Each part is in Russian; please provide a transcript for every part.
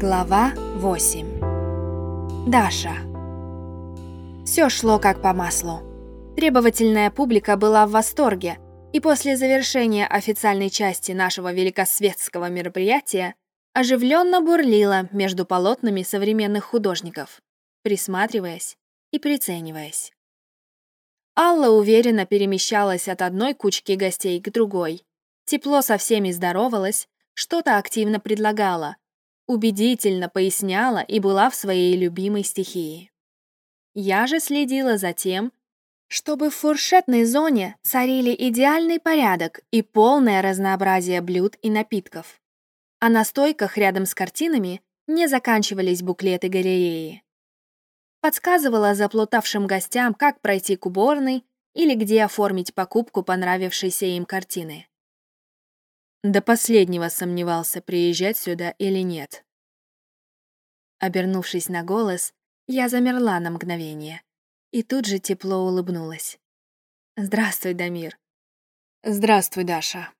Глава 8 Даша Все шло как по маслу. Требовательная публика была в восторге, и после завершения официальной части нашего великосветского мероприятия оживленно бурлила между полотнами современных художников, присматриваясь и прицениваясь. Алла уверенно перемещалась от одной кучки гостей к другой, тепло со всеми здоровалась, что-то активно предлагала, убедительно поясняла и была в своей любимой стихии. Я же следила за тем, чтобы в фуршетной зоне царили идеальный порядок и полное разнообразие блюд и напитков. А на стойках рядом с картинами не заканчивались буклеты галереи. Подсказывала заплутавшим гостям, как пройти к уборной или где оформить покупку понравившейся им картины. До последнего сомневался, приезжать сюда или нет. Обернувшись на голос, я замерла на мгновение и тут же тепло улыбнулась. «Здравствуй, Дамир». «Здравствуй, Даша.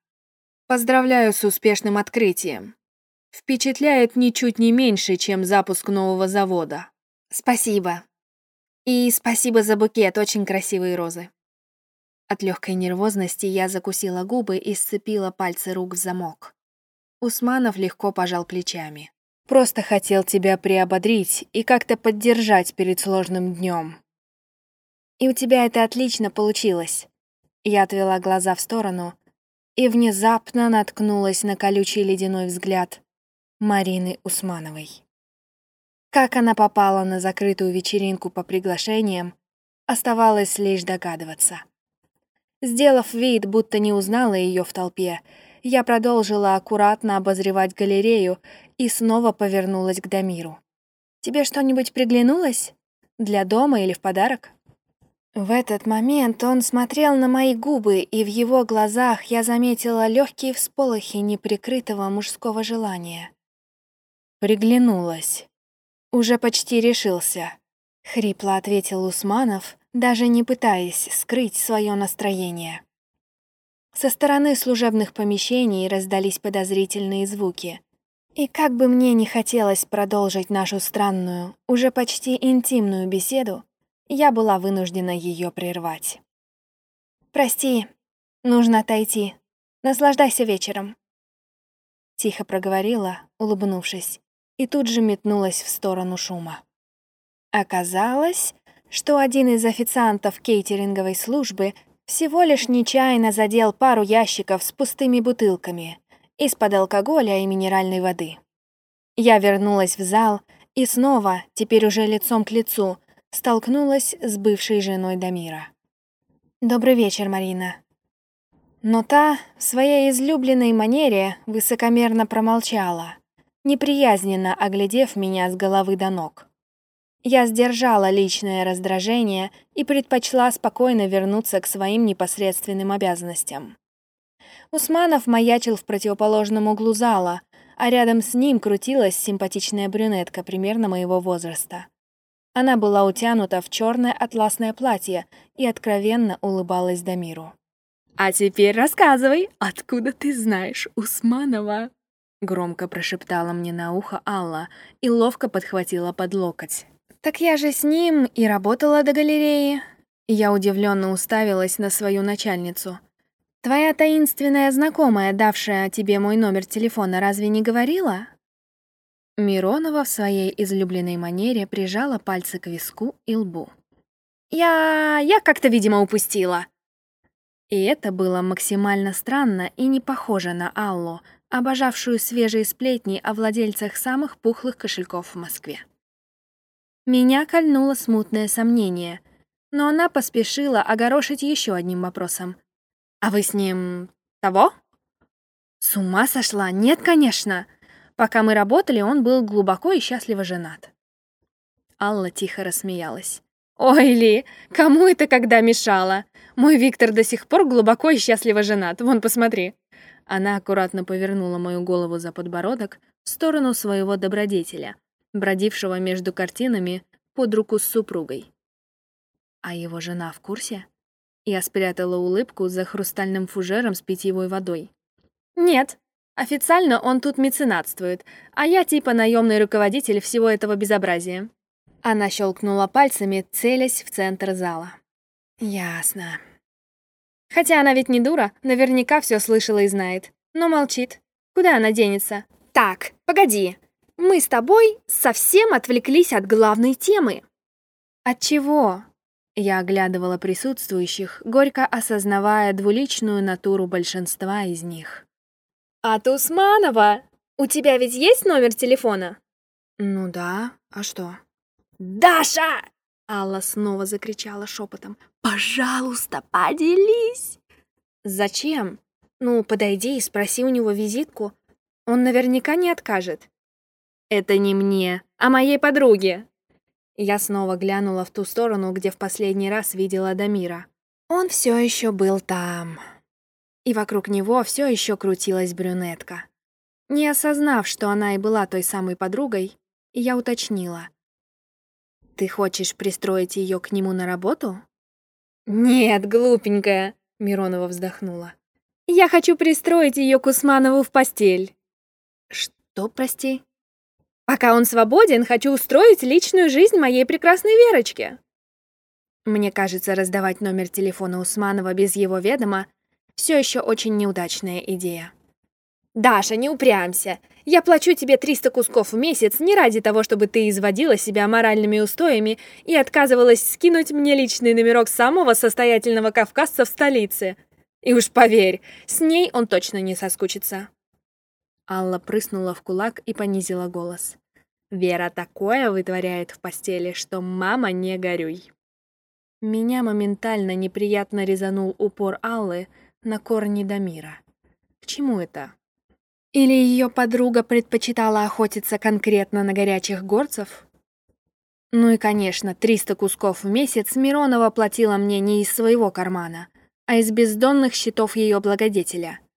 Поздравляю с успешным открытием. Впечатляет ничуть не меньше, чем запуск нового завода». «Спасибо. И спасибо за букет, очень красивые розы». От легкой нервозности я закусила губы и сцепила пальцы рук в замок. Усманов легко пожал плечами. «Просто хотел тебя приободрить и как-то поддержать перед сложным днем. И у тебя это отлично получилось». Я отвела глаза в сторону и внезапно наткнулась на колючий ледяной взгляд Марины Усмановой. Как она попала на закрытую вечеринку по приглашениям, оставалось лишь догадываться. Сделав вид, будто не узнала ее в толпе, я продолжила аккуратно обозревать галерею и снова повернулась к Дамиру. «Тебе что-нибудь приглянулось? Для дома или в подарок?» В этот момент он смотрел на мои губы, и в его глазах я заметила легкие всполохи неприкрытого мужского желания. «Приглянулась. Уже почти решился», — хрипло ответил Усманов, даже не пытаясь скрыть свое настроение. Со стороны служебных помещений раздались подозрительные звуки. И как бы мне не хотелось продолжить нашу странную, уже почти интимную беседу, я была вынуждена ее прервать. «Прости, нужно отойти. Наслаждайся вечером», — тихо проговорила, улыбнувшись, и тут же метнулась в сторону шума. Оказалось, что один из официантов кейтеринговой службы всего лишь нечаянно задел пару ящиков с пустыми бутылками из-под алкоголя и минеральной воды. Я вернулась в зал и снова, теперь уже лицом к лицу, столкнулась с бывшей женой Дамира. «Добрый вечер, Марина». Но та в своей излюбленной манере высокомерно промолчала, неприязненно оглядев меня с головы до ног. Я сдержала личное раздражение и предпочла спокойно вернуться к своим непосредственным обязанностям. Усманов маячил в противоположном углу зала, а рядом с ним крутилась симпатичная брюнетка примерно моего возраста. Она была утянута в черное атласное платье и откровенно улыбалась Дамиру. «А теперь рассказывай, откуда ты знаешь Усманова?» Громко прошептала мне на ухо Алла и ловко подхватила под локоть. «Так я же с ним и работала до галереи». Я удивленно уставилась на свою начальницу. «Твоя таинственная знакомая, давшая тебе мой номер телефона, разве не говорила?» Миронова в своей излюбленной манере прижала пальцы к виску и лбу. «Я... я как-то, видимо, упустила». И это было максимально странно и не похоже на Аллу, обожавшую свежие сплетни о владельцах самых пухлых кошельков в Москве. Меня кольнуло смутное сомнение, но она поспешила огорошить еще одним вопросом. «А вы с ним... того?» «С ума сошла? Нет, конечно!» Пока мы работали, он был глубоко и счастливо женат. Алла тихо рассмеялась. «Ой, Ли, кому это когда мешало? Мой Виктор до сих пор глубоко и счастливо женат. Вон, посмотри». Она аккуратно повернула мою голову за подбородок в сторону своего добродетеля, бродившего между картинами под руку с супругой. А его жена в курсе? Я спрятала улыбку за хрустальным фужером с питьевой водой. «Нет, Официально он тут меценатствует, а я типа наемный руководитель всего этого безобразия». Она щелкнула пальцами, целясь в центр зала. «Ясно». Хотя она ведь не дура, наверняка все слышала и знает, но молчит. Куда она денется? «Так, погоди. Мы с тобой совсем отвлеклись от главной темы». «От чего?» Я оглядывала присутствующих, горько осознавая двуличную натуру большинства из них. «От Усманова! У тебя ведь есть номер телефона?» «Ну да, а что?» «Даша!» Алла снова закричала шепотом. «Пожалуйста, поделись!» «Зачем? Ну, подойди и спроси у него визитку. Он наверняка не откажет». «Это не мне, а моей подруге!» Я снова глянула в ту сторону, где в последний раз видела Дамира. Он все еще был там. И вокруг него все еще крутилась брюнетка. Не осознав, что она и была той самой подругой, я уточнила. «Ты хочешь пристроить ее к нему на работу?» «Нет, глупенькая», — Миронова вздохнула. «Я хочу пристроить ее к Усманову в постель». «Что, прости?» Пока он свободен, хочу устроить личную жизнь моей прекрасной Верочке. Мне кажется, раздавать номер телефона Усманова без его ведома все еще очень неудачная идея. «Даша, не упрямься. Я плачу тебе 300 кусков в месяц не ради того, чтобы ты изводила себя моральными устоями и отказывалась скинуть мне личный номерок самого состоятельного кавказца в столице. И уж поверь, с ней он точно не соскучится». Алла прыснула в кулак и понизила голос. Вера такое вытворяет в постели, что мама не горюй. Меня моментально неприятно резанул упор Аллы на корни Дамира. К чему это? Или ее подруга предпочитала охотиться конкретно на горячих горцев? Ну и, конечно, 300 кусков в месяц Миронова платила мне не из своего кармана, а из бездонных счетов ее благодетеля —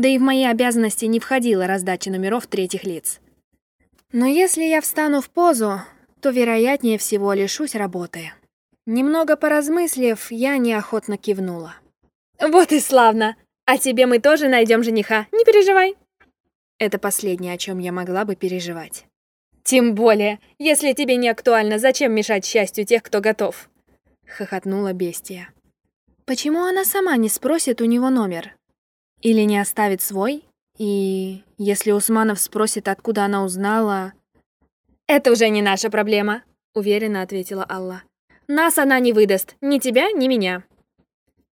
да и в мои обязанности не входила раздача номеров третьих лиц. Но если я встану в позу, то, вероятнее всего, лишусь работы. Немного поразмыслив, я неохотно кивнула. «Вот и славно! А тебе мы тоже найдем жениха, не переживай!» Это последнее, о чем я могла бы переживать. «Тем более, если тебе не актуально, зачем мешать счастью тех, кто готов?» — хохотнула бестия. «Почему она сама не спросит у него номер?» Или не оставит свой? И если Усманов спросит, откуда она узнала... «Это уже не наша проблема», — уверенно ответила Алла. «Нас она не выдаст, ни тебя, ни меня».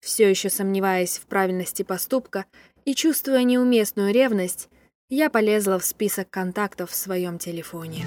Все еще сомневаясь в правильности поступка и чувствуя неуместную ревность, я полезла в список контактов в своем телефоне.